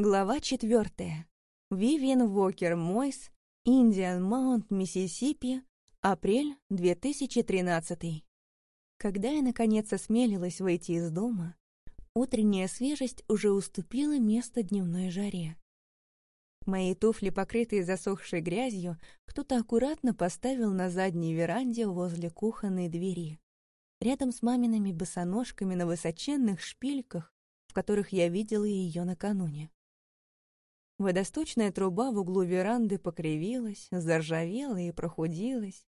Глава четвертая. Вивиан Вокер Мойс, Индиан Маунт, Миссисипи, апрель 2013. Когда я, наконец, осмелилась выйти из дома, утренняя свежесть уже уступила место дневной жаре. Мои туфли, покрытые засохшей грязью, кто-то аккуратно поставил на задней веранде возле кухонной двери, рядом с мамиными босоножками на высоченных шпильках, в которых я видела ее накануне. Водосточная труба в углу веранды покривилась, заржавела и прохудилась,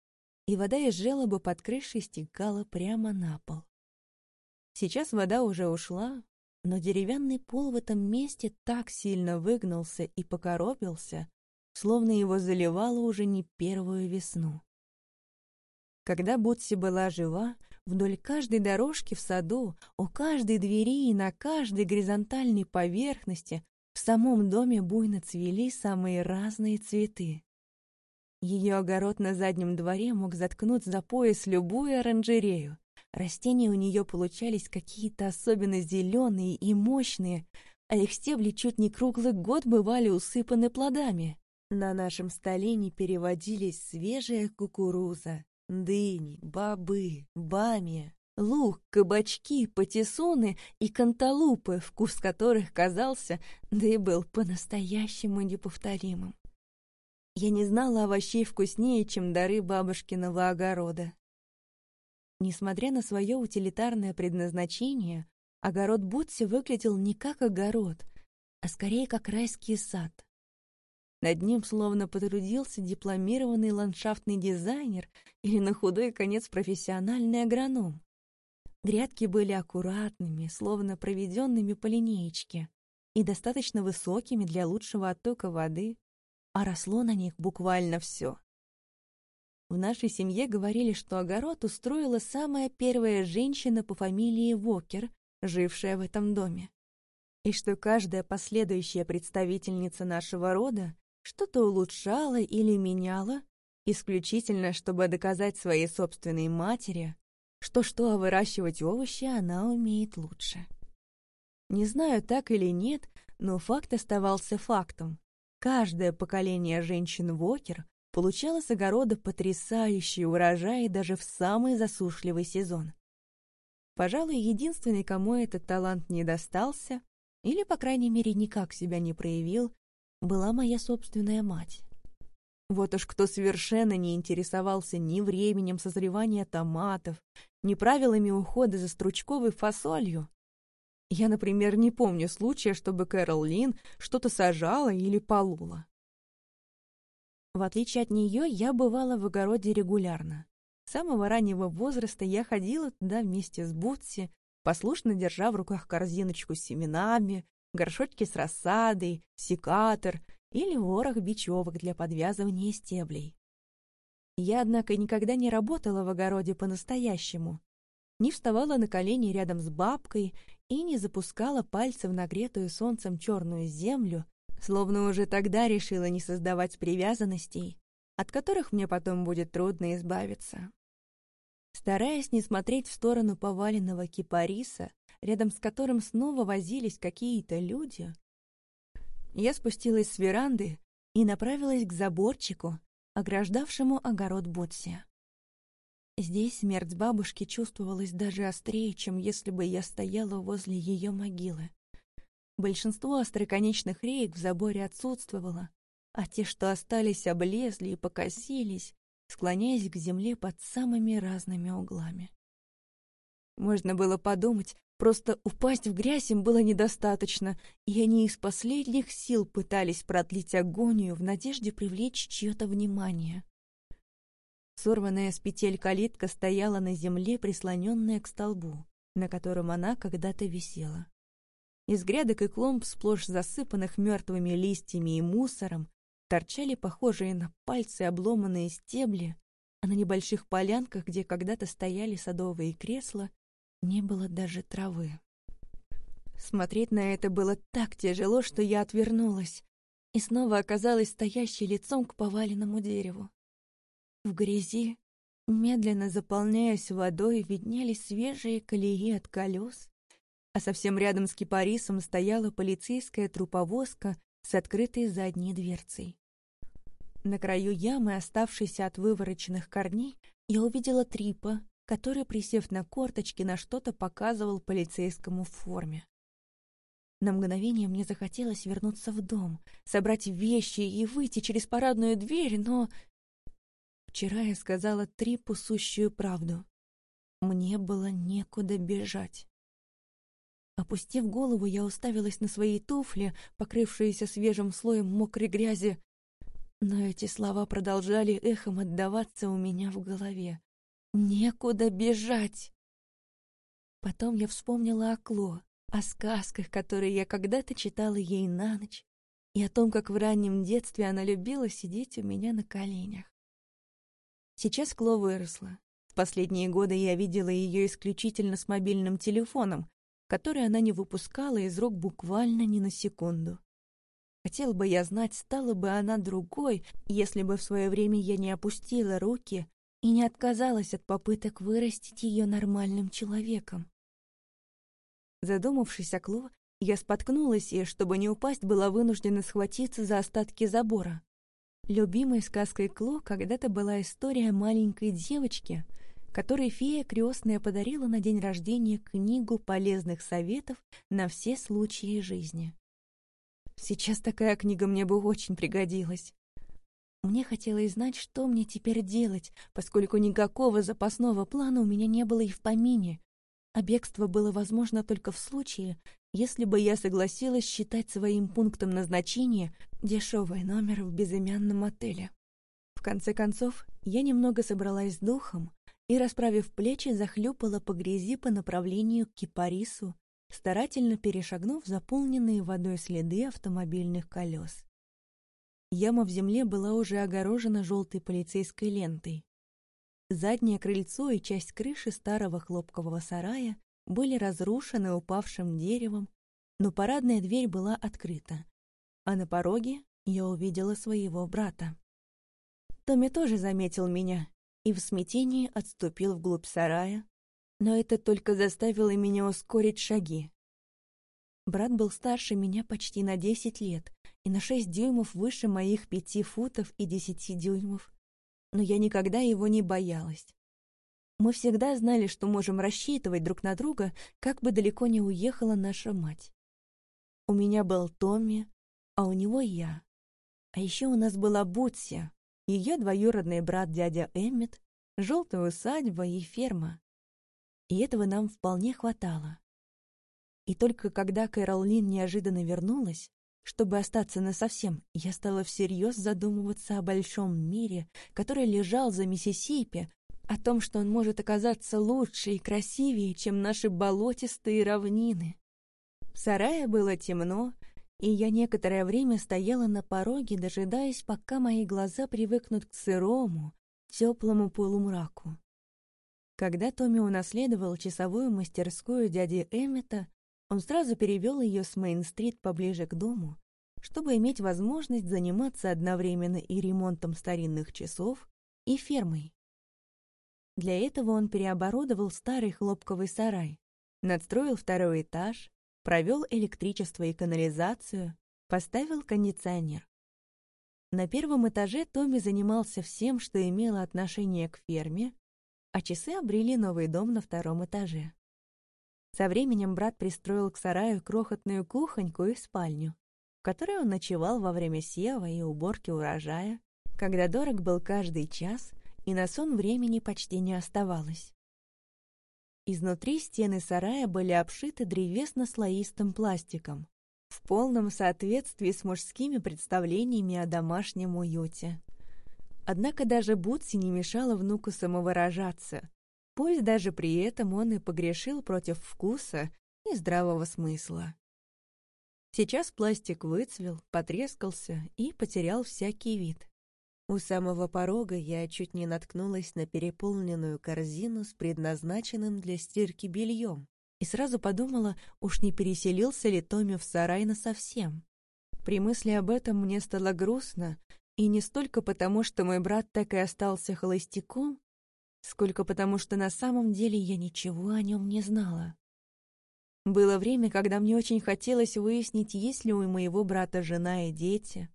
и вода из желоба под крышей стекала прямо на пол. Сейчас вода уже ушла, но деревянный пол в этом месте так сильно выгнулся и покоробился, словно его заливало уже не первую весну. Когда Бутси была жива, вдоль каждой дорожки в саду, у каждой двери и на каждой горизонтальной поверхности в самом доме буйно цвели самые разные цветы. Ее огород на заднем дворе мог заткнуть за пояс любую оранжерею, Растения у нее получались какие-то особенно зеленые и мощные, а их стебли чуть не круглый год бывали усыпаны плодами. На нашем столе не переводились свежая кукуруза, дыни, бобы, бамия, лук, кабачки, патиссоны и канталупы, вкус которых казался, да и был по-настоящему неповторимым. Я не знала овощей вкуснее, чем дары бабушкиного огорода. Несмотря на свое утилитарное предназначение, огород Бутси выглядел не как огород, а скорее как райский сад. Над ним словно потрудился дипломированный ландшафтный дизайнер или на худой конец профессиональный агроном. Грядки были аккуратными, словно проведенными по линеечке, и достаточно высокими для лучшего оттока воды, а росло на них буквально все. В нашей семье говорили, что огород устроила самая первая женщина по фамилии Вокер, жившая в этом доме. И что каждая последующая представительница нашего рода что-то улучшала или меняла, исключительно чтобы доказать своей собственной матери, что-что, а выращивать овощи она умеет лучше. Не знаю, так или нет, но факт оставался фактом. Каждое поколение женщин Вокер получала с огорода потрясающие урожаи даже в самый засушливый сезон. Пожалуй, единственный, кому этот талант не достался, или, по крайней мере, никак себя не проявил, была моя собственная мать. Вот уж кто совершенно не интересовался ни временем созревания томатов, ни правилами ухода за стручковой фасолью. Я, например, не помню случая, чтобы Кэрол Лин что-то сажала или полула. В отличие от нее, я бывала в огороде регулярно. С самого раннего возраста я ходила туда вместе с Бутси, послушно держа в руках корзиночку с семенами, горшочки с рассадой, секатор или ворох бечевок для подвязывания стеблей. Я, однако, никогда не работала в огороде по-настоящему. Не вставала на колени рядом с бабкой и не запускала пальцы в нагретую солнцем черную землю, словно уже тогда решила не создавать привязанностей, от которых мне потом будет трудно избавиться. Стараясь не смотреть в сторону поваленного кипариса, рядом с которым снова возились какие-то люди, я спустилась с веранды и направилась к заборчику, ограждавшему огород Ботси. Здесь смерть бабушки чувствовалась даже острее, чем если бы я стояла возле ее могилы. Большинство остроконечных реек в заборе отсутствовало, а те, что остались, облезли и покосились, склоняясь к земле под самыми разными углами. Можно было подумать, просто упасть в грязь им было недостаточно, и они из последних сил пытались продлить агонию в надежде привлечь чье-то внимание. Сорванная с петель калитка стояла на земле, прислоненная к столбу, на котором она когда-то висела. Из грядок и клумб, сплошь засыпанных мертвыми листьями и мусором, торчали похожие на пальцы обломанные стебли, а на небольших полянках, где когда-то стояли садовые кресла, не было даже травы. Смотреть на это было так тяжело, что я отвернулась и снова оказалась стоящей лицом к поваленному дереву. В грязи, медленно заполняясь водой, виднелись свежие колеи от колес, а совсем рядом с кипарисом стояла полицейская труповозка с открытой задней дверцей. На краю ямы, оставшейся от вывороченных корней, я увидела Трипа, который, присев на корточки, на что-то показывал полицейскому в форме. На мгновение мне захотелось вернуться в дом, собрать вещи и выйти через парадную дверь, но... Вчера я сказала Трипу сущую правду. Мне было некуда бежать. Опустив голову, я уставилась на свои туфли, покрывшиеся свежим слоем мокрой грязи, но эти слова продолжали эхом отдаваться у меня в голове. «Некуда бежать!» Потом я вспомнила о Кло, о сказках, которые я когда-то читала ей на ночь, и о том, как в раннем детстве она любила сидеть у меня на коленях. Сейчас Кло выросла. В последние годы я видела ее исключительно с мобильным телефоном, который она не выпускала из рук буквально ни на секунду. Хотел бы я знать, стала бы она другой, если бы в свое время я не опустила руки и не отказалась от попыток вырастить ее нормальным человеком. Задумавшись о Кло, я споткнулась и, чтобы не упасть, была вынуждена схватиться за остатки забора. Любимой сказкой Кло когда-то была история маленькой девочки, которой фея крестная подарила на день рождения книгу полезных советов на все случаи жизни. Сейчас такая книга мне бы очень пригодилась. Мне хотелось знать, что мне теперь делать, поскольку никакого запасного плана у меня не было и в помине, а бегство было возможно только в случае, если бы я согласилась считать своим пунктом назначения дешевый номер в безымянном отеле. В конце концов, я немного собралась с духом и, расправив плечи, захлюпала по грязи по направлению к кипарису, старательно перешагнув заполненные водой следы автомобильных колес. Яма в земле была уже огорожена желтой полицейской лентой. Заднее крыльцо и часть крыши старого хлопкового сарая были разрушены упавшим деревом, но парадная дверь была открыта, а на пороге я увидела своего брата. Томми тоже заметил меня и в смятении отступил вглубь сарая, но это только заставило меня ускорить шаги. Брат был старше меня почти на десять лет и на шесть дюймов выше моих пяти футов и десяти дюймов, но я никогда его не боялась. Мы всегда знали, что можем рассчитывать друг на друга, как бы далеко не уехала наша мать. У меня был Томми, а у него я. А еще у нас была Бутси, ее двоюродный брат дядя Эммет, желтая усадьба и ферма и этого нам вполне хватало. И только когда Кэрол Лин неожиданно вернулась, чтобы остаться насовсем, я стала всерьез задумываться о большом мире, который лежал за Миссисипи, о том, что он может оказаться лучше и красивее, чем наши болотистые равнины. В сарае было темно, и я некоторое время стояла на пороге, дожидаясь, пока мои глаза привыкнут к сырому, теплому полумраку. Когда Томми унаследовал часовую мастерскую дяди Эммета, он сразу перевел ее с Мейн-стрит поближе к дому, чтобы иметь возможность заниматься одновременно и ремонтом старинных часов, и фермой. Для этого он переоборудовал старый хлопковый сарай, надстроил второй этаж, провел электричество и канализацию, поставил кондиционер. На первом этаже Томми занимался всем, что имело отношение к ферме, а часы обрели новый дом на втором этаже. Со временем брат пристроил к сараю крохотную кухоньку и спальню, в которой он ночевал во время сева и уборки урожая, когда дорог был каждый час, и на сон времени почти не оставалось. Изнутри стены сарая были обшиты древесно-слоистым пластиком, в полном соответствии с мужскими представлениями о домашнем уюте. Однако даже Бутси не мешала внуку самовыражаться. Пусть даже при этом он и погрешил против вкуса и здравого смысла. Сейчас пластик выцвел, потрескался и потерял всякий вид. У самого порога я чуть не наткнулась на переполненную корзину с предназначенным для стирки бельем и сразу подумала, уж не переселился ли Томми в сарай насовсем. При мысли об этом мне стало грустно, и не столько потому, что мой брат так и остался холостяком, сколько потому, что на самом деле я ничего о нем не знала. Было время, когда мне очень хотелось выяснить, есть ли у моего брата жена и дети,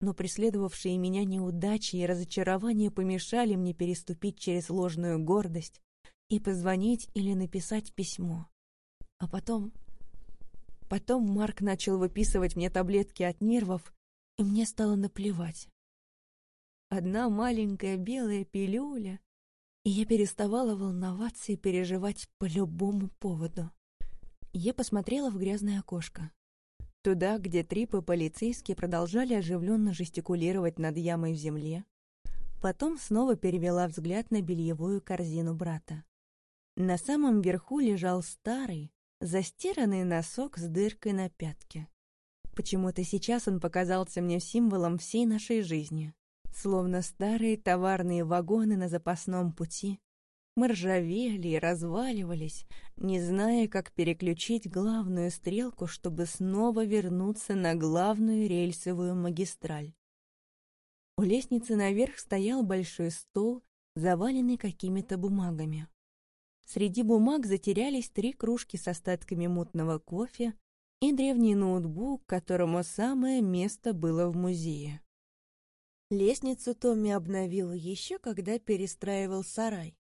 но преследовавшие меня неудачи и разочарования помешали мне переступить через ложную гордость и позвонить или написать письмо. А потом... Потом Марк начал выписывать мне таблетки от нервов, и мне стало наплевать. Одна маленькая белая пилюля, и я переставала волноваться и переживать по любому поводу. Я посмотрела в грязное окошко. Туда, где трипы полицейские продолжали оживленно жестикулировать над ямой в земле. Потом снова перевела взгляд на бельевую корзину брата. На самом верху лежал старый, застиранный носок с дыркой на пятке. Почему-то сейчас он показался мне символом всей нашей жизни. Словно старые товарные вагоны на запасном пути, мы ржавели и разваливались, не зная, как переключить главную стрелку, чтобы снова вернуться на главную рельсовую магистраль. У лестницы наверх стоял большой стол, заваленный какими-то бумагами. Среди бумаг затерялись три кружки с остатками мутного кофе и древний ноутбук, которому самое место было в музее. Лестницу Томми обновил еще, когда перестраивал сарай.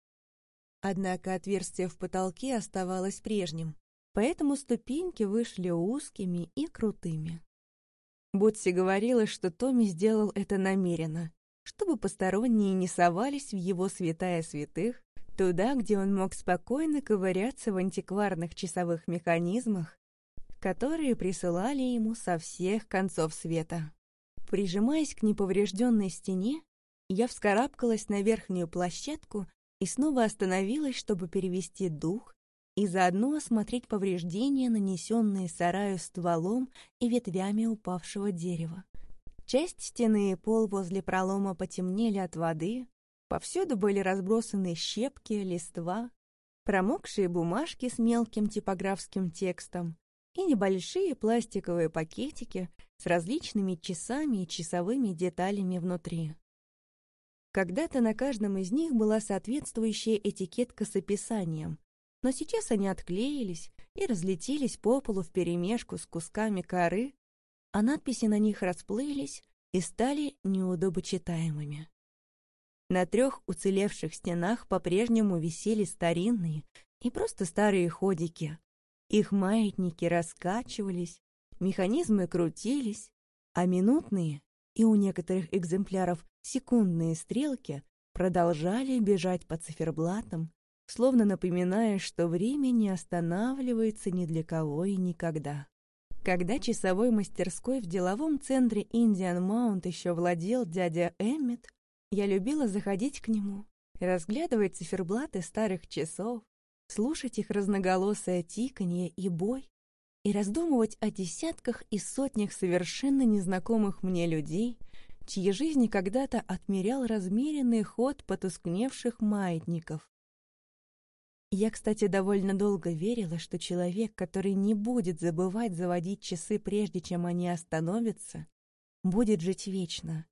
Однако отверстие в потолке оставалось прежним, поэтому ступеньки вышли узкими и крутыми. Бутси говорила, что Томми сделал это намеренно, чтобы посторонние не совались в его святая святых, туда, где он мог спокойно ковыряться в антикварных часовых механизмах, которые присылали ему со всех концов света. Прижимаясь к неповрежденной стене, я вскарабкалась на верхнюю площадку и снова остановилась, чтобы перевести дух и заодно осмотреть повреждения, нанесенные сараю стволом и ветвями упавшего дерева. Часть стены и пол возле пролома потемнели от воды, повсюду были разбросаны щепки, листва, промокшие бумажки с мелким типографским текстом и небольшие пластиковые пакетики с различными часами и часовыми деталями внутри. Когда-то на каждом из них была соответствующая этикетка с описанием, но сейчас они отклеились и разлетелись по полу вперемешку с кусками коры, а надписи на них расплылись и стали неудобочитаемыми. На трех уцелевших стенах по-прежнему висели старинные и просто старые ходики. Их маятники раскачивались, механизмы крутились, а минутные и у некоторых экземпляров секундные стрелки продолжали бежать по циферблатам, словно напоминая, что время не останавливается ни для кого и никогда. Когда часовой мастерской в деловом центре Индиан Маунт еще владел дядя Эммет, я любила заходить к нему, разглядывать циферблаты старых часов, слушать их разноголосое тиканье и бой, и раздумывать о десятках и сотнях совершенно незнакомых мне людей, чьи жизни когда-то отмерял размеренный ход потускневших маятников. Я, кстати, довольно долго верила, что человек, который не будет забывать заводить часы прежде, чем они остановятся, будет жить вечно.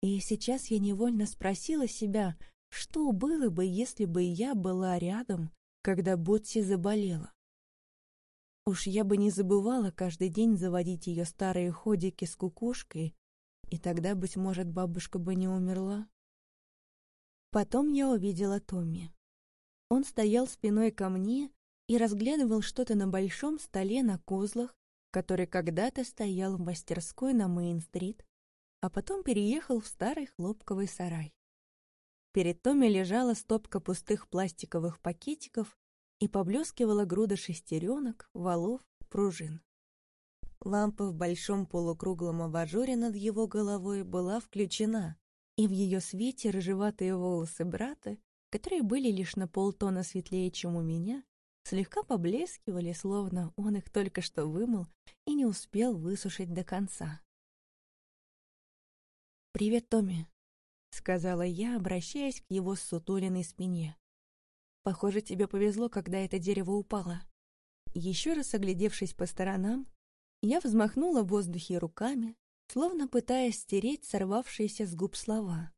И сейчас я невольно спросила себя, что было бы, если бы я была рядом, когда Ботси заболела. Уж я бы не забывала каждый день заводить ее старые ходики с кукушкой и тогда, быть может, бабушка бы не умерла. Потом я увидела Томми. Он стоял спиной ко мне и разглядывал что-то на большом столе на козлах, который когда-то стоял в мастерской на Мейн-стрит, а потом переехал в старый хлопковый сарай. Перед Томми лежала стопка пустых пластиковых пакетиков и поблескивала груда шестеренок, валов, пружин. Лампа в большом полукруглом абажуре над его головой была включена, и в ее свете рыжеватые волосы брата, которые были лишь на полтона светлее, чем у меня, слегка поблескивали, словно он их только что вымыл и не успел высушить до конца. «Привет, Томми», — сказала я, обращаясь к его сутуленной спине. «Похоже, тебе повезло, когда это дерево упало». Еще раз оглядевшись по сторонам, я взмахнула в воздухе руками, словно пытаясь стереть сорвавшиеся с губ слова.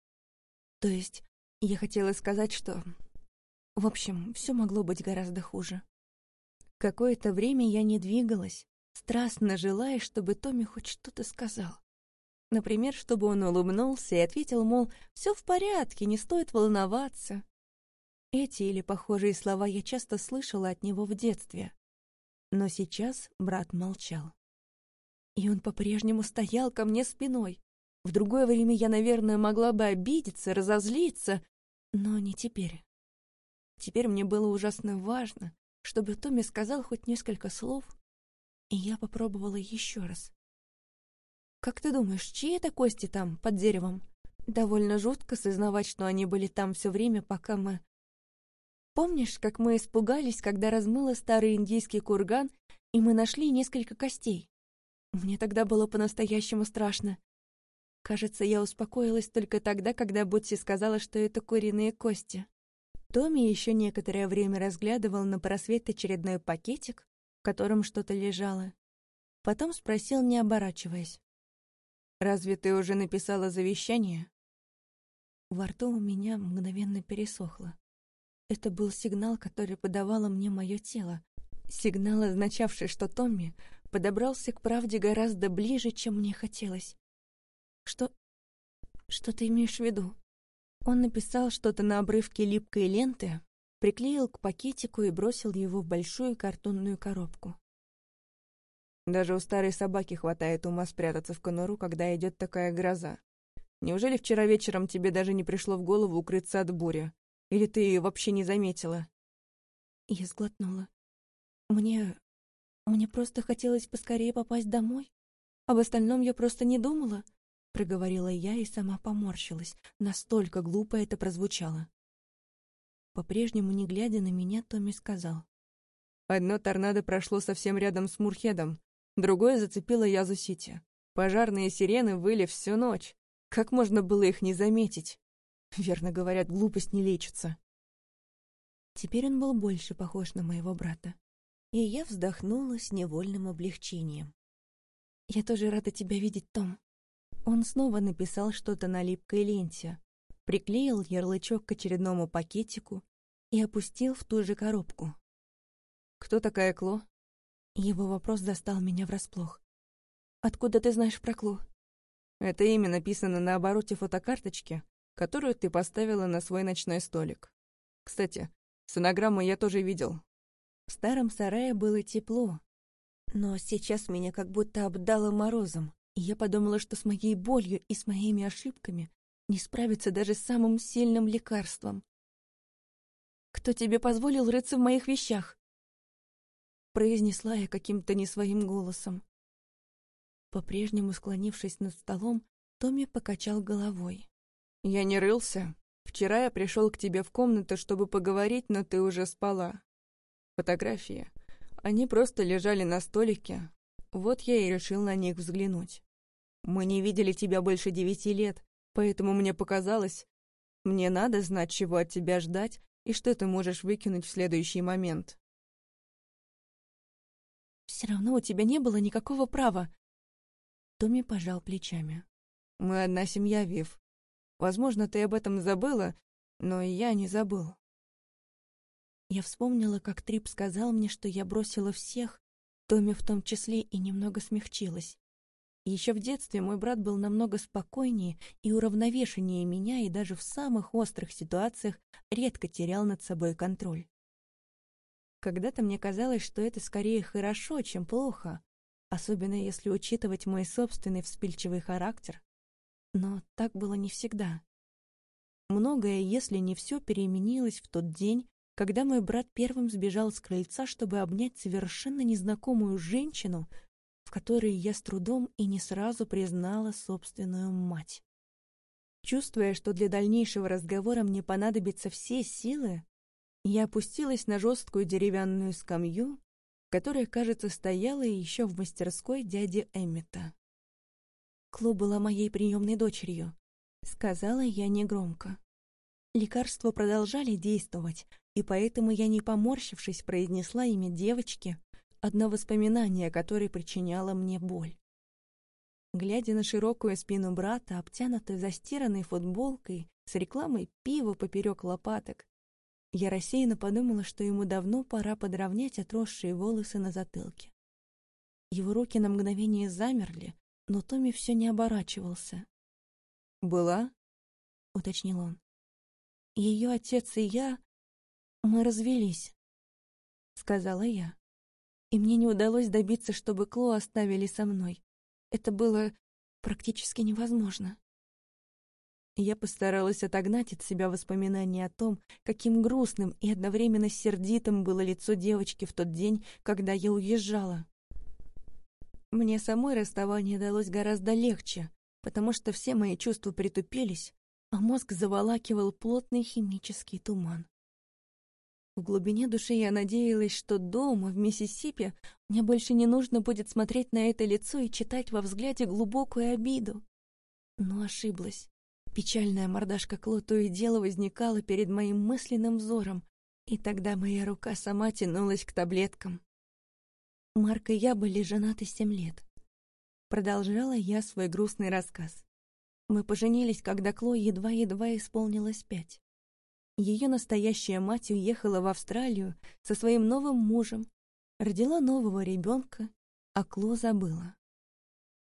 То есть я хотела сказать, что... В общем, все могло быть гораздо хуже. Какое-то время я не двигалась, страстно желая, чтобы Томми хоть что-то сказал. Например, чтобы он улыбнулся и ответил, мол, все в порядке, не стоит волноваться. Эти или похожие слова я часто слышала от него в детстве. Но сейчас брат молчал. И он по-прежнему стоял ко мне спиной. В другое время я, наверное, могла бы обидеться, разозлиться, но не теперь. Теперь мне было ужасно важно, чтобы Томми сказал хоть несколько слов, и я попробовала еще раз. «Как ты думаешь, чьи это кости там, под деревом? Довольно жутко сознавать, что они были там все время, пока мы...» Помнишь, как мы испугались, когда размыло старый индийский курган, и мы нашли несколько костей? Мне тогда было по-настоящему страшно. Кажется, я успокоилась только тогда, когда Ботси сказала, что это куриные кости. Томми еще некоторое время разглядывал на просвет очередной пакетик, в котором что-то лежало. Потом спросил, не оборачиваясь. «Разве ты уже написала завещание?» Во рту у меня мгновенно пересохло. Это был сигнал, который подавало мне мое тело. Сигнал, означавший, что Томми подобрался к правде гораздо ближе, чем мне хотелось. Что... что ты имеешь в виду? Он написал что-то на обрывке липкой ленты, приклеил к пакетику и бросил его в большую картонную коробку. Даже у старой собаки хватает ума спрятаться в конуру, когда идет такая гроза. Неужели вчера вечером тебе даже не пришло в голову укрыться от бури? Или ты ее вообще не заметила?» Я сглотнула. «Мне... мне просто хотелось поскорее попасть домой. Об остальном я просто не думала», — проговорила я и сама поморщилась. Настолько глупо это прозвучало. По-прежнему, не глядя на меня, Томми сказал. «Одно торнадо прошло совсем рядом с Мурхедом, другое зацепило Язу-Сити. Пожарные сирены выли всю ночь. Как можно было их не заметить? Верно говорят, глупость не лечится. Теперь он был больше похож на моего брата. И я вздохнула с невольным облегчением. «Я тоже рада тебя видеть, Том». Он снова написал что-то на липкой ленте, приклеил ярлычок к очередному пакетику и опустил в ту же коробку. «Кто такая Кло?» Его вопрос застал меня врасплох. «Откуда ты знаешь про Кло?» Это имя написано на обороте фотокарточки, которую ты поставила на свой ночной столик. Кстати, сонограмму я тоже видел. В старом сарае было тепло, но сейчас меня как будто обдало морозом, и я подумала, что с моей болью и с моими ошибками не справиться даже с самым сильным лекарством. «Кто тебе позволил рыться в моих вещах?» Произнесла я каким-то не своим голосом. По-прежнему склонившись над столом, Томми покачал головой. «Я не рылся. Вчера я пришел к тебе в комнату, чтобы поговорить, но ты уже спала. Фотографии. Они просто лежали на столике. Вот я и решил на них взглянуть. Мы не видели тебя больше девяти лет, поэтому мне показалось, мне надо знать, чего от тебя ждать и что ты можешь выкинуть в следующий момент». «Все равно у тебя не было никакого права». Томми пожал плечами. «Мы одна семья, Вив. Возможно, ты об этом забыла, но я не забыл. Я вспомнила, как Трип сказал мне, что я бросила всех, Томми в том числе, и немного смягчилась. Еще в детстве мой брат был намного спокойнее и уравновешеннее меня, и даже в самых острых ситуациях редко терял над собой контроль. Когда-то мне казалось, что это скорее хорошо, чем плохо, особенно если учитывать мой собственный вспыльчивый характер. Но так было не всегда. Многое, если не все, переменилось в тот день, когда мой брат первым сбежал с крыльца, чтобы обнять совершенно незнакомую женщину, в которой я с трудом и не сразу признала собственную мать. Чувствуя, что для дальнейшего разговора мне понадобятся все силы, я опустилась на жесткую деревянную скамью, которая, кажется, стояла еще в мастерской дяди Эммета. Кло была моей приемной дочерью, сказала я негромко. Лекарства продолжали действовать, и поэтому я, не поморщившись, произнесла имя девочки, одно воспоминание, которое причиняло мне боль. Глядя на широкую спину брата, обтянутую застиранной футболкой, с рекламой пива поперек лопаток, Я рассеянно подумала, что ему давно пора подровнять отросшие волосы на затылке. Его руки на мгновение замерли, но Томми все не оборачивался. «Была?» — уточнил он. «Ее отец и я... Мы развелись», — сказала я. И мне не удалось добиться, чтобы Кло оставили со мной. Это было практически невозможно. Я постаралась отогнать от себя воспоминания о том, каким грустным и одновременно сердитым было лицо девочки в тот день, когда я уезжала. Мне самой расставание далось гораздо легче, потому что все мои чувства притупились, а мозг заволакивал плотный химический туман. В глубине души я надеялась, что дома, в Миссисипи, мне больше не нужно будет смотреть на это лицо и читать во взгляде глубокую обиду. Но ошиблась. Печальная мордашка Кло то и дело возникала перед моим мысленным взором, и тогда моя рука сама тянулась к таблеткам. Марк и я были женаты семь лет. Продолжала я свой грустный рассказ. Мы поженились, когда Кло едва-едва исполнилось пять. Ее настоящая мать уехала в Австралию со своим новым мужем, родила нового ребенка, а Кло забыла.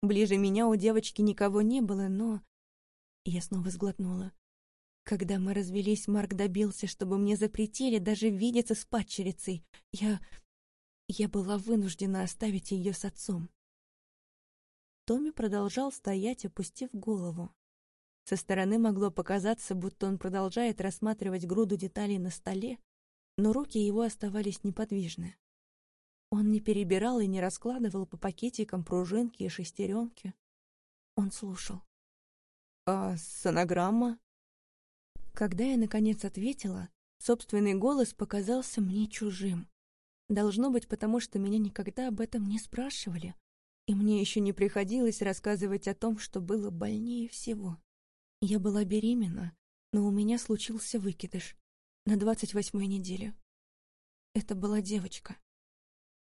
Ближе меня у девочки никого не было, но я снова сглотнула. Когда мы развелись, Марк добился, чтобы мне запретили даже видеться с падчерицей. Я... я была вынуждена оставить ее с отцом. Томми продолжал стоять, опустив голову. Со стороны могло показаться, будто он продолжает рассматривать груду деталей на столе, но руки его оставались неподвижны. Он не перебирал и не раскладывал по пакетикам пружинки и шестеренки. Он слушал. «А сонограмма?» Когда я, наконец, ответила, собственный голос показался мне чужим. Должно быть, потому что меня никогда об этом не спрашивали, и мне еще не приходилось рассказывать о том, что было больнее всего. Я была беременна, но у меня случился выкидыш на двадцать восьмой неделе. Это была девочка.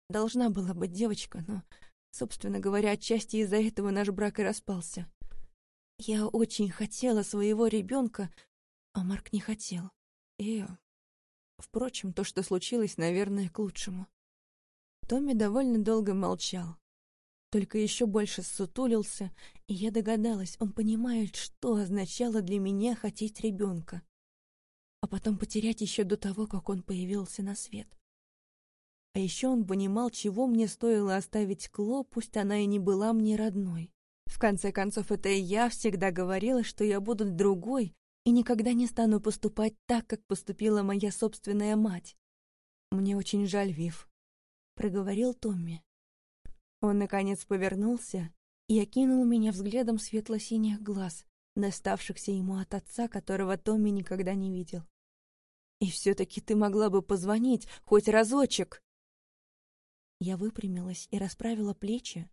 Должна была быть девочка, но, собственно говоря, отчасти из-за этого наш брак и распался. Я очень хотела своего ребенка, а Марк не хотел. И, впрочем, то, что случилось, наверное, к лучшему. Томми довольно долго молчал. Только еще больше сутулился, и я догадалась, он понимает, что означало для меня хотеть ребенка. А потом потерять еще до того, как он появился на свет. А еще он понимал, чего мне стоило оставить Кло, пусть она и не была мне родной. В конце концов, это я всегда говорила, что я буду другой и никогда не стану поступать так, как поступила моя собственная мать. «Мне очень жаль, Вив», — проговорил Томми. Он, наконец, повернулся и окинул меня взглядом светло-синих глаз, доставшихся ему от отца, которого Томми никогда не видел. «И все-таки ты могла бы позвонить хоть разочек!» Я выпрямилась и расправила плечи,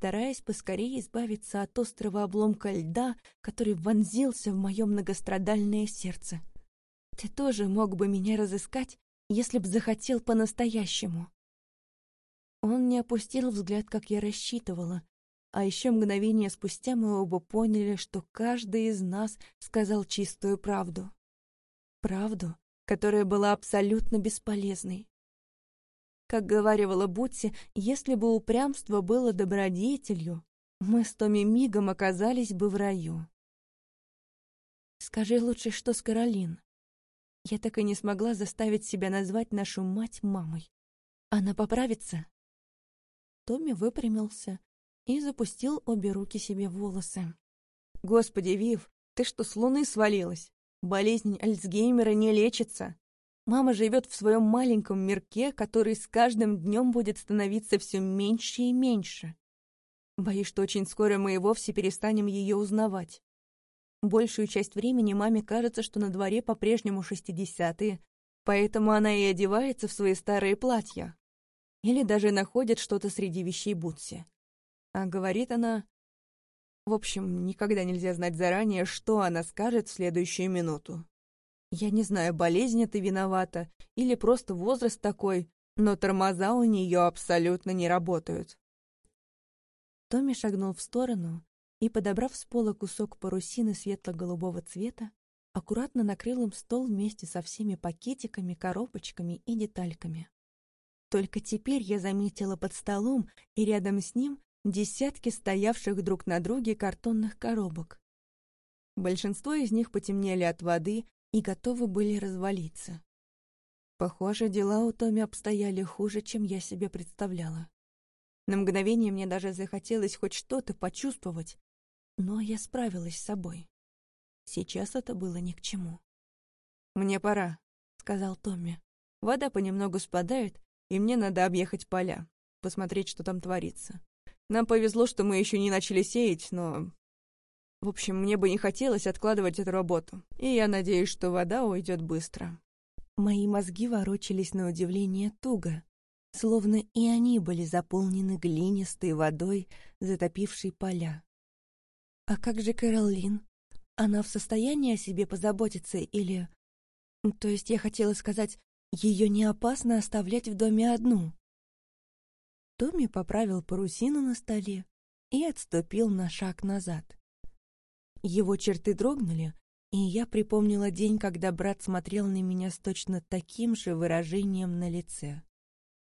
стараясь поскорее избавиться от острого обломка льда, который вонзился в мое многострадальное сердце. «Ты тоже мог бы меня разыскать, если б захотел по-настоящему». Он не опустил взгляд, как я рассчитывала, а еще мгновение спустя мы оба поняли, что каждый из нас сказал чистую правду. Правду, которая была абсолютно бесполезной. Как говаривала Бутси, если бы упрямство было добродетелью, мы с Томи мигом оказались бы в раю. Скажи лучше, что с Каролин. Я так и не смогла заставить себя назвать нашу мать мамой. Она поправится? Томми выпрямился и запустил обе руки себе в волосы. «Господи, Вив, ты что, с луны свалилась? Болезнь Альцгеймера не лечится. Мама живет в своем маленьком мирке, который с каждым днем будет становиться все меньше и меньше. Боюсь, что очень скоро мы и вовсе перестанем ее узнавать. Большую часть времени маме кажется, что на дворе по-прежнему шестидесятые, поэтому она и одевается в свои старые платья. Или даже находит что-то среди вещей Бутси. А говорит она... В общем, никогда нельзя знать заранее, что она скажет в следующую минуту. Я не знаю, болезнь это виновата или просто возраст такой, но тормоза у нее абсолютно не работают. Томми шагнул в сторону и, подобрав с пола кусок парусины светло-голубого цвета, аккуратно накрыл им стол вместе со всеми пакетиками, коробочками и детальками. Только теперь я заметила под столом и рядом с ним десятки стоявших друг на друге картонных коробок. Большинство из них потемнели от воды и готовы были развалиться. Похоже, дела у Томи обстояли хуже, чем я себе представляла. На мгновение мне даже захотелось хоть что-то почувствовать, но я справилась с собой. Сейчас это было ни к чему. «Мне пора», — сказал Томми. «Вода понемногу спадает, и мне надо объехать поля, посмотреть, что там творится. Нам повезло, что мы еще не начали сеять, но... В общем, мне бы не хотелось откладывать эту работу, и я надеюсь, что вода уйдет быстро». Мои мозги ворочались на удивление туго, словно и они были заполнены глинистой водой, затопившей поля. «А как же Кэролин? Она в состоянии о себе позаботиться или...» «То есть я хотела сказать, ее не опасно оставлять в доме одну?» Томми поправил парусину на столе и отступил на шаг назад. Его черты дрогнули, и я припомнила день, когда брат смотрел на меня с точно таким же выражением на лице.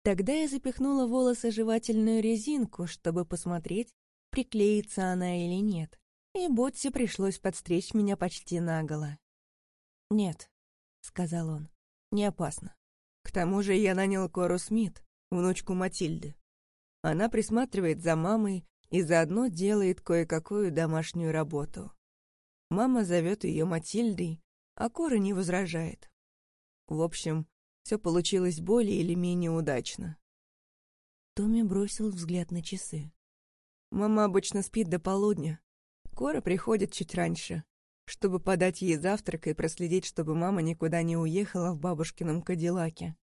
Тогда я запихнула в волосы жевательную резинку, чтобы посмотреть, приклеится она или нет, и Ботси пришлось подстричь меня почти наголо. «Нет», — сказал он, — «не опасно. К тому же я нанял Кору Смит, внучку Матильды. Она присматривает за мамой и заодно делает кое-какую домашнюю работу. Мама зовет ее Матильдой, а Кора не возражает. В общем, все получилось более или менее удачно. Томми бросил взгляд на часы. Мама обычно спит до полудня. Кора приходит чуть раньше, чтобы подать ей завтрак и проследить, чтобы мама никуда не уехала в бабушкином кадиллаке.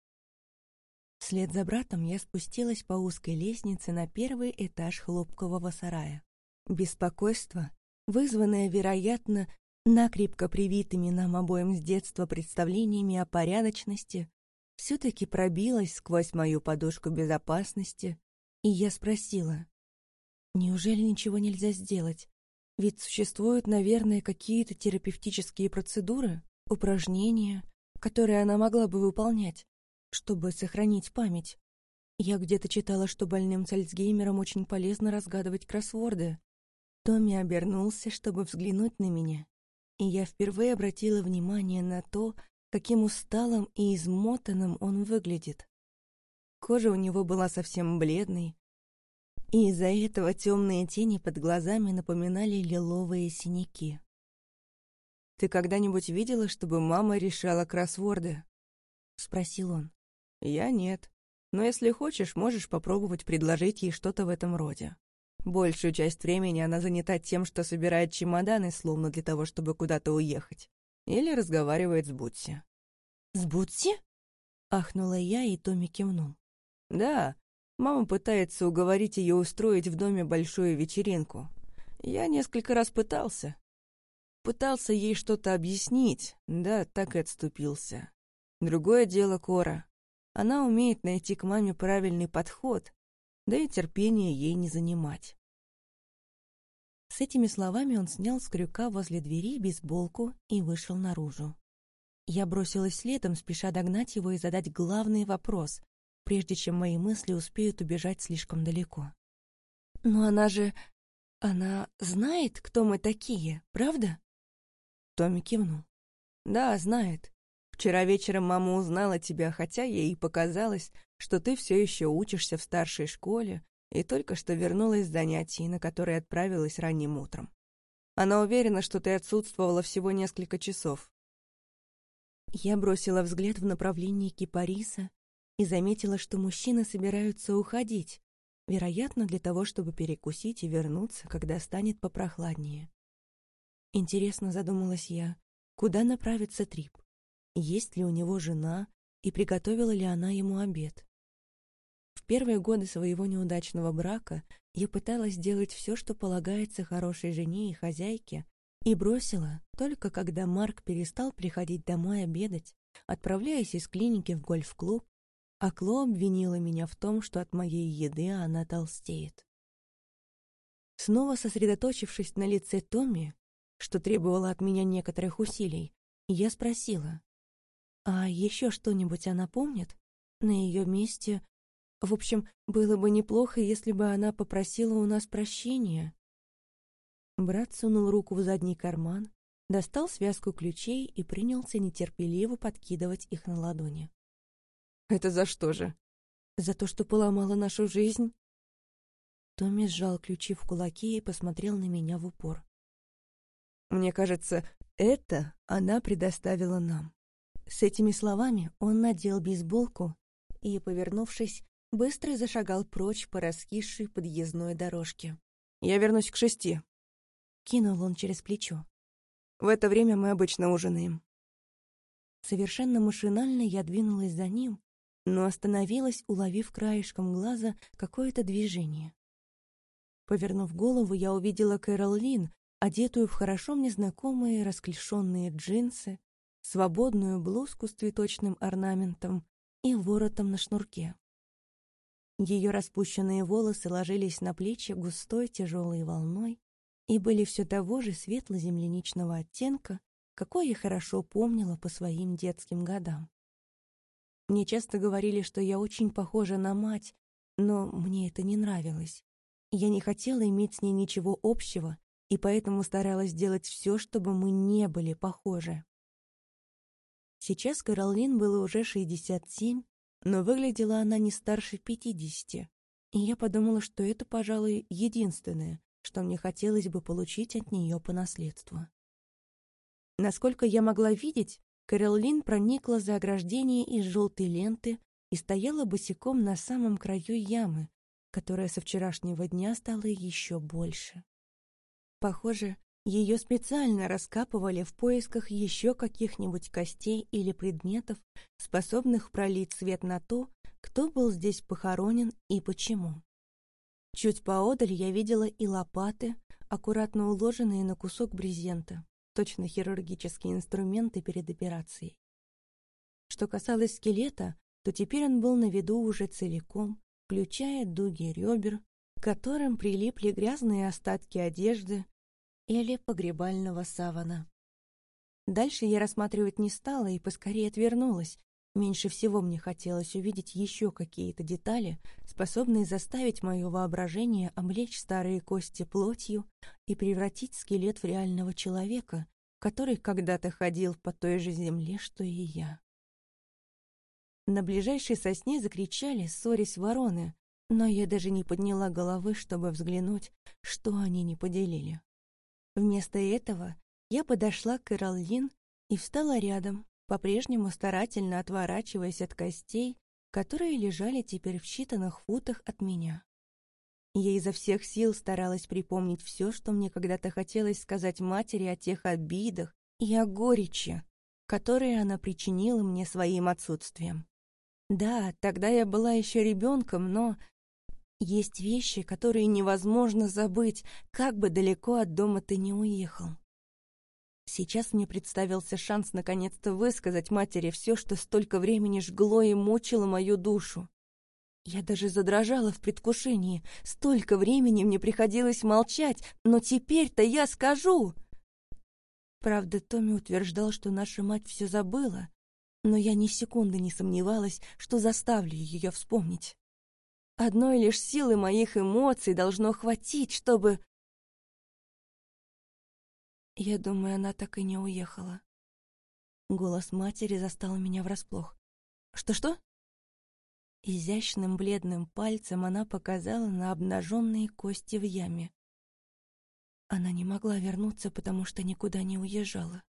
Вслед за братом я спустилась по узкой лестнице на первый этаж хлопкового сарая. Беспокойство вызванное, вероятно, накрепко привитыми нам обоим с детства представлениями о порядочности, все-таки пробилось сквозь мою подушку безопасности, и я спросила, неужели ничего нельзя сделать? Ведь существуют, наверное, какие-то терапевтические процедуры, упражнения, которые она могла бы выполнять, чтобы сохранить память. Я где-то читала, что больным с Альцгеймером очень полезно разгадывать кроссворды. Томми обернулся, чтобы взглянуть на меня, и я впервые обратила внимание на то, каким усталым и измотанным он выглядит. Кожа у него была совсем бледной, и из-за этого темные тени под глазами напоминали лиловые синяки. «Ты когда-нибудь видела, чтобы мама решала кроссворды?» — спросил он. «Я нет. Но если хочешь, можешь попробовать предложить ей что-то в этом роде. Большую часть времени она занята тем, что собирает чемоданы, словно для того, чтобы куда-то уехать. Или разговаривает с Бутси. «С Бутси?» — ахнула я, и Томми кивнул. «Да, мама пытается уговорить ее устроить в доме большую вечеринку. Я несколько раз пытался. Пытался ей что-то объяснить, да, так и отступился. Другое дело Кора. Она умеет найти к маме правильный подход, да и терпение ей не занимать. С этими словами он снял с крюка возле двери бейсболку и вышел наружу. Я бросилась следом, спеша догнать его и задать главный вопрос, прежде чем мои мысли успеют убежать слишком далеко. «Но она же... она знает, кто мы такие, правда?» Томми кивнул. «Да, знает. Вчера вечером мама узнала тебя, хотя ей показалось, что ты все еще учишься в старшей школе и только что вернулась с занятий, на которые отправилась ранним утром. Она уверена, что ты отсутствовала всего несколько часов. Я бросила взгляд в направлении кипариса и заметила, что мужчины собираются уходить, вероятно, для того, чтобы перекусить и вернуться, когда станет попрохладнее. Интересно, задумалась я, куда направится Трип? Есть ли у него жена и приготовила ли она ему обед. В первые годы своего неудачного брака я пыталась сделать все, что полагается хорошей жене и хозяйке, и бросила только когда Марк перестал приходить домой обедать, отправляясь из клиники в гольф-клуб, а Кло обвинила меня в том, что от моей еды она толстеет. Снова сосредоточившись на лице Томми, что требовало от меня некоторых усилий, Я спросила, а еще что-нибудь она помнит? На ее месте... В общем, было бы неплохо, если бы она попросила у нас прощения. Брат сунул руку в задний карман, достал связку ключей и принялся нетерпеливо подкидывать их на ладони. «Это за что же?» «За то, что поломала нашу жизнь?» Томми сжал ключи в кулаки и посмотрел на меня в упор. «Мне кажется, это она предоставила нам. С этими словами он надел бейсболку и, повернувшись, быстро зашагал прочь по раскисшей подъездной дорожке. «Я вернусь к шести», — кинул он через плечо. «В это время мы обычно ужинаем». Совершенно машинально я двинулась за ним, но остановилась, уловив краешком глаза какое-то движение. Повернув голову, я увидела Кэрол Лин, одетую в хорошо мне знакомые расклешенные джинсы, свободную блузку с цветочным орнаментом и воротом на шнурке. Ее распущенные волосы ложились на плечи густой тяжелой волной и были все того же светло-земляничного оттенка, какой я хорошо помнила по своим детским годам. Мне часто говорили, что я очень похожа на мать, но мне это не нравилось. Я не хотела иметь с ней ничего общего, и поэтому старалась делать все, чтобы мы не были похожи. Сейчас Каролин было уже 67, но выглядела она не старше 50, и я подумала, что это, пожалуй, единственное, что мне хотелось бы получить от нее по наследству. Насколько я могла видеть, Кэролин проникла за ограждение из желтой ленты и стояла босиком на самом краю ямы, которая со вчерашнего дня стала еще больше. Похоже, ее специально раскапывали в поисках еще каких-нибудь костей или предметов, способных пролить свет на то, кто был здесь похоронен и почему. Чуть поодаль я видела и лопаты, аккуратно уложенные на кусок брезента, точно хирургические инструменты перед операцией. Что касалось скелета, то теперь он был на виду уже целиком, включая дуги ребер, к которым прилипли грязные остатки одежды, или погребального савана. Дальше я рассматривать не стала и поскорее отвернулась. Меньше всего мне хотелось увидеть еще какие-то детали, способные заставить мое воображение облечь старые кости плотью и превратить скелет в реального человека, который когда-то ходил по той же земле, что и я. На ближайшей сосне закричали, ссорясь вороны, но я даже не подняла головы, чтобы взглянуть, что они не поделили. Вместо этого я подошла к Эролин и встала рядом, по-прежнему старательно отворачиваясь от костей, которые лежали теперь в считанных футах от меня. Я изо всех сил старалась припомнить все, что мне когда-то хотелось сказать матери о тех обидах и о горечи, которые она причинила мне своим отсутствием. Да, тогда я была еще ребенком, но есть вещи, которые невозможно забыть, как бы далеко от дома ты не уехал. Сейчас мне представился шанс наконец-то высказать матери все, что столько времени жгло и мучило мою душу. Я даже задрожала в предвкушении. Столько времени мне приходилось молчать, но теперь-то я скажу. Правда, Томми утверждал, что наша мать все забыла, но я ни секунды не сомневалась, что заставлю ее вспомнить. Одной лишь силы моих эмоций должно хватить, чтобы... Я думаю, она так и не уехала. Голос матери застал меня врасплох. «Что-что?» Изящным бледным пальцем она показала на обнаженные кости в яме. Она не могла вернуться, потому что никуда не уезжала.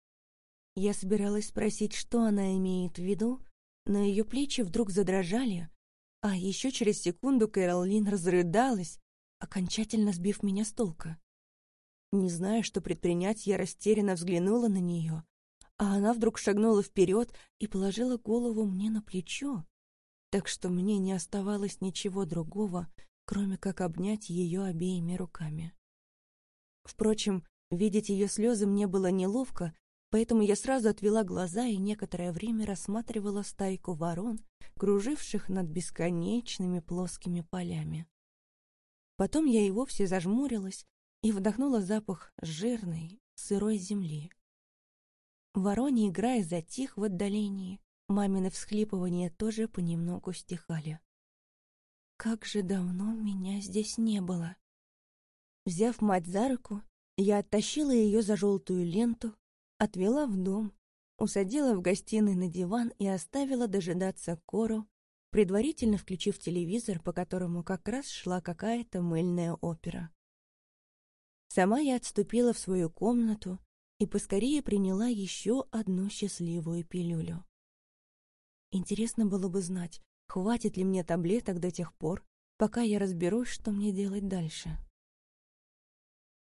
Я собиралась спросить, что она имеет в виду, но ее плечи вдруг задрожали, а еще через секунду Кэролин разрыдалась, окончательно сбив меня с толка. Не зная, что предпринять, я растерянно взглянула на нее, а она вдруг шагнула вперед и положила голову мне на плечо, так что мне не оставалось ничего другого, кроме как обнять ее обеими руками. Впрочем, видеть ее слезы мне было неловко, поэтому я сразу отвела глаза и некоторое время рассматривала стайку ворон, круживших над бесконечными плоскими полями. Потом я и вовсе зажмурилась и вдохнула запах жирной, сырой земли. Вороний играя затих в отдалении, мамины всхлипывания тоже понемногу стихали. Как же давно меня здесь не было. Взяв мать за руку, я оттащила ее за желтую ленту, отвела в дом, усадила в гостиной на диван и оставила дожидаться Кору, предварительно включив телевизор, по которому как раз шла какая-то мыльная опера. Сама я отступила в свою комнату и поскорее приняла еще одну счастливую пилюлю. Интересно было бы знать, хватит ли мне таблеток до тех пор, пока я разберусь, что мне делать дальше.